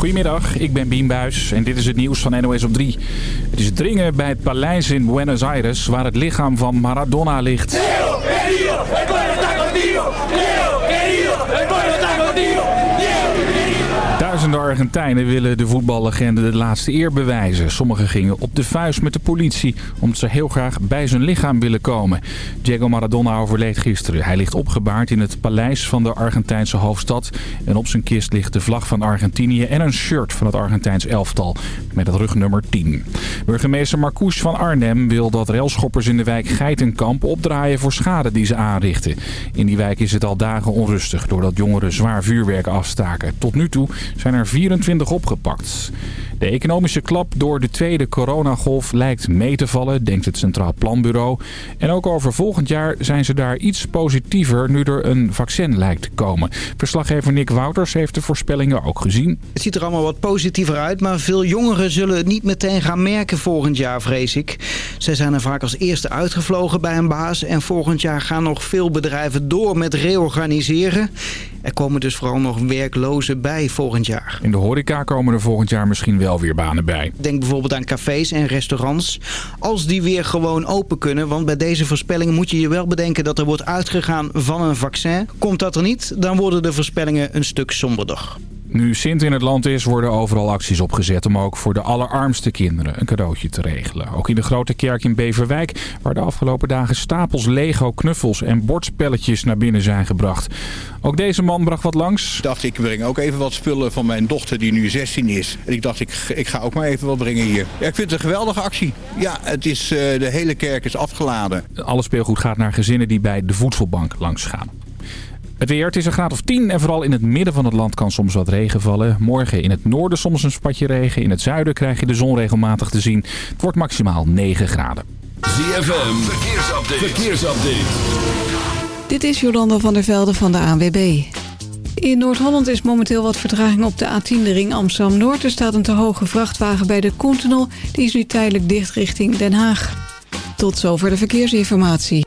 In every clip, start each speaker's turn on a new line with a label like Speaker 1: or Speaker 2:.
Speaker 1: Goedemiddag, ik ben Bien en dit is het nieuws van NOS op 3. Het is dringen bij het paleis in Buenos Aires waar het lichaam van Maradona ligt. Leo, querido, el Argentijnen willen de voetballegende de laatste eer bewijzen. Sommigen gingen op de vuist met de politie omdat ze heel graag bij zijn lichaam willen komen. Diego Maradona overleed gisteren. Hij ligt opgebaard in het paleis van de Argentijnse hoofdstad. En op zijn kist ligt de vlag van Argentinië en een shirt van het Argentijns elftal met het rugnummer 10. Burgemeester Marcouch van Arnhem wil dat railschoppers in de wijk Geitenkamp opdraaien voor schade die ze aanrichten. In die wijk is het al dagen onrustig doordat jongeren zwaar vuurwerk afstaken. Tot nu toe zijn er 24 opgepakt. De economische klap door de tweede coronagolf lijkt mee te vallen, denkt het Centraal Planbureau. En ook over volgend jaar zijn ze daar iets positiever nu er een vaccin lijkt te komen. Verslaggever Nick Wouters heeft de voorspellingen ook gezien.
Speaker 2: Het ziet er allemaal wat positiever uit, maar veel jongeren zullen het niet meteen gaan merken volgend jaar, vrees ik. Zij zijn er vaak als eerste uitgevlogen bij een baas en volgend jaar gaan nog veel bedrijven door met reorganiseren. Er komen dus vooral nog werklozen bij volgend jaar.
Speaker 1: In de horeca komen er volgend jaar misschien wel weer banen bij.
Speaker 2: Denk bijvoorbeeld aan cafés en restaurants. Als die weer gewoon open kunnen. Want bij deze voorspelling moet je je wel bedenken dat er wordt uitgegaan van een vaccin. Komt dat er niet, dan worden de voorspellingen een stuk somberder.
Speaker 1: Nu Sint in het land is, worden overal acties opgezet om ook voor de allerarmste kinderen een cadeautje te regelen. Ook in de grote kerk in Beverwijk, waar de afgelopen dagen stapels Lego, knuffels en bordspelletjes naar binnen zijn gebracht. Ook deze man bracht wat langs.
Speaker 3: Ik dacht, ik breng ook even wat spullen van mijn dochter die nu 16 is. En ik dacht, ik, ik ga ook maar even wat brengen hier. Ja, ik vind het een geweldige actie. Ja, het is, uh, de hele kerk is afgeladen.
Speaker 1: Alle speelgoed gaat naar gezinnen die bij de voedselbank langs gaan. Het weer, het is een graad of 10 en vooral in het midden van het land kan soms wat regen vallen. Morgen in het noorden soms een spatje regen. In het zuiden krijg je de zon regelmatig te zien. Het wordt maximaal 9 graden.
Speaker 4: ZFM, verkeersupdate. verkeersupdate.
Speaker 5: Dit is Jolanda van der Velde van de ANWB. In Noord-Holland is momenteel wat vertraging op de A10 de ring Amsterdam-Noord. Er staat een te hoge vrachtwagen bij de Koentunnel. Die is nu tijdelijk dicht richting Den Haag. Tot zover de verkeersinformatie.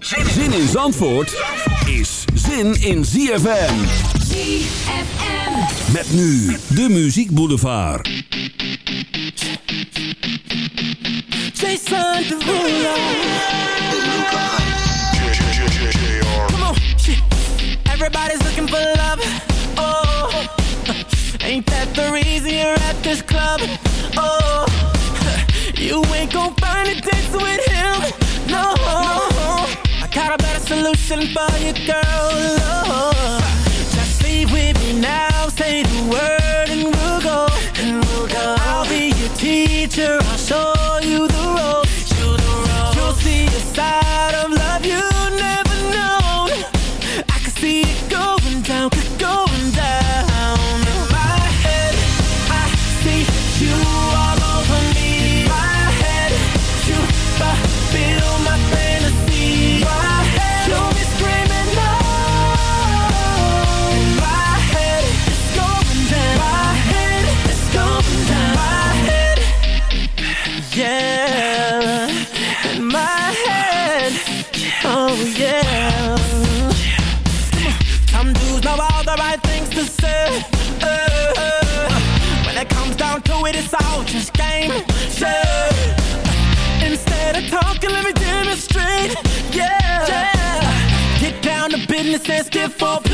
Speaker 4: Zin in Zandvoort is zin in ZFM.
Speaker 6: ZFM.
Speaker 4: Met nu de Muziek Boulevard.
Speaker 7: Jason Derulo. Come on, shit. Everybody's looking for love. Oh, ain't that the reason you're at this club? Oh, you ain't gon' find a dance with him. No, got a better solution for you, girl. Oh, just leave with me now. Say the word for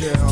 Speaker 7: Yeah.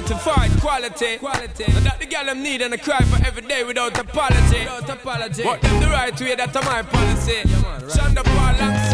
Speaker 8: certified quality. quality. So that the girl them need and I cry for every day without apology. Without apology. What them the right way, that's my policy. Yeah, man, right. Shonda
Speaker 9: Paul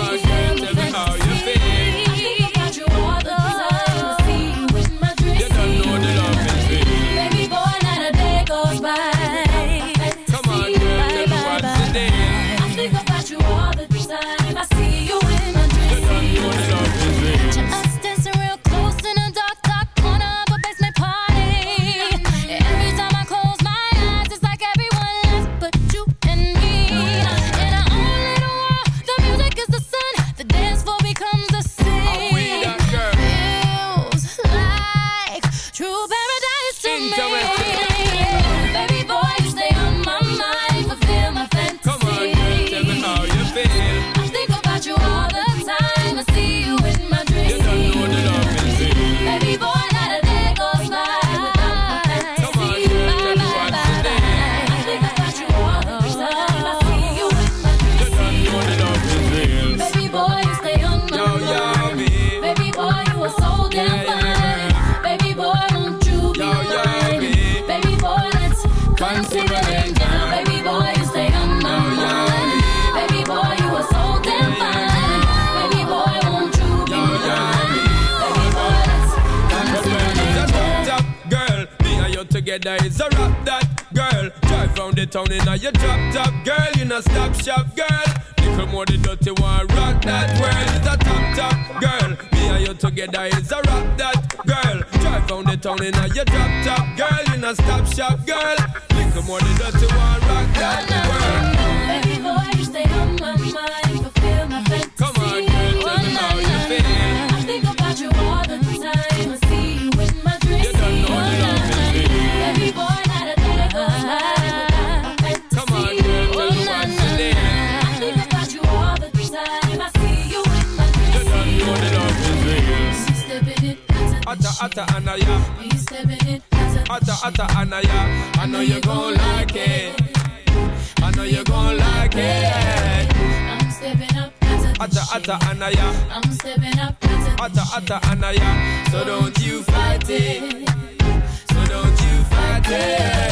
Speaker 7: hotter, hotter, and
Speaker 8: I
Speaker 7: am. So don't you fight it. So don't you fight it.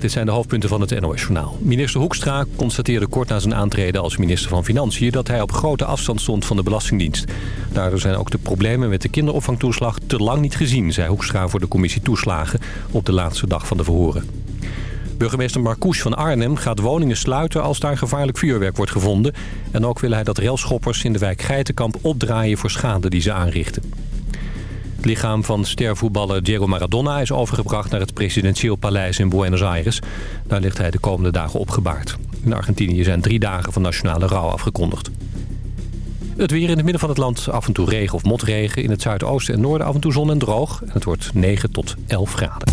Speaker 9: Dit zijn de hoofdpunten van het NOS-journaal. Minister Hoekstra constateerde kort na zijn aantreden als minister van Financiën... dat hij op grote afstand stond van de Belastingdienst. Daardoor zijn ook de problemen met de kinderopvangtoeslag te lang niet gezien... zei Hoekstra voor de commissie Toeslagen op de laatste dag van de verhoren. Burgemeester Marcouch van Arnhem gaat woningen sluiten als daar gevaarlijk vuurwerk wordt gevonden. En ook wil hij dat railschoppers in de wijk Geitenkamp opdraaien voor schade die ze aanrichten. Het lichaam van stervoetballer Diego Maradona is overgebracht naar het presidentieel paleis in Buenos Aires. Daar ligt hij de komende dagen opgebaard. In Argentinië zijn drie dagen van nationale rouw afgekondigd. Het weer in het midden van het land af en toe regen of motregen. In het zuidoosten en noorden af en toe zon en droog. En het wordt 9 tot 11 graden.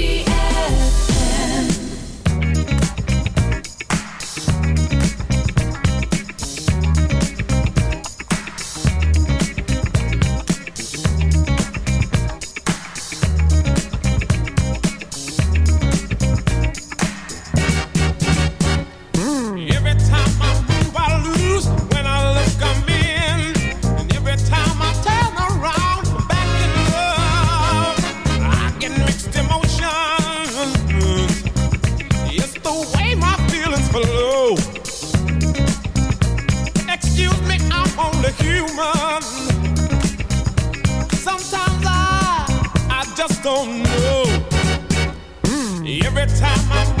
Speaker 10: Human. Sometimes I, I just don't know. Every time I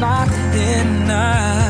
Speaker 11: not enough